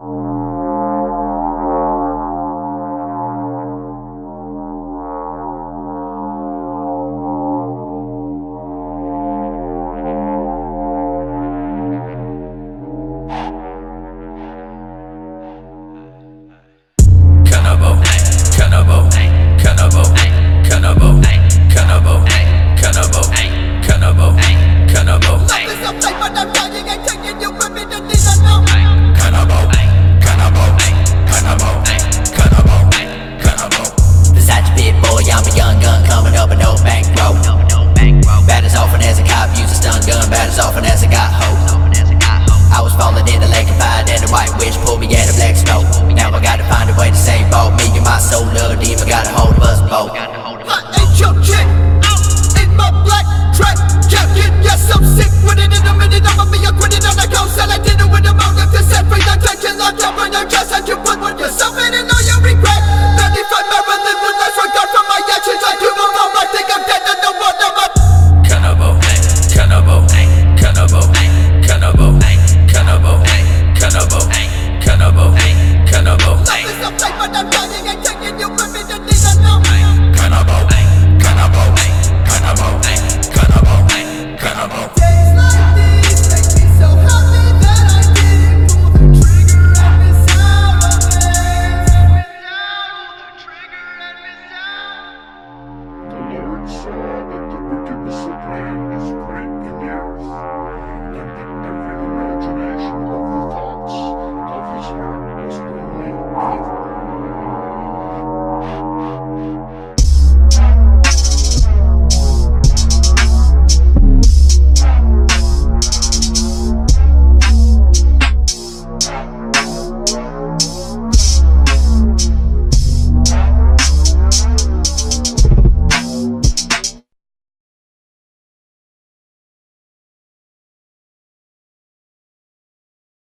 you.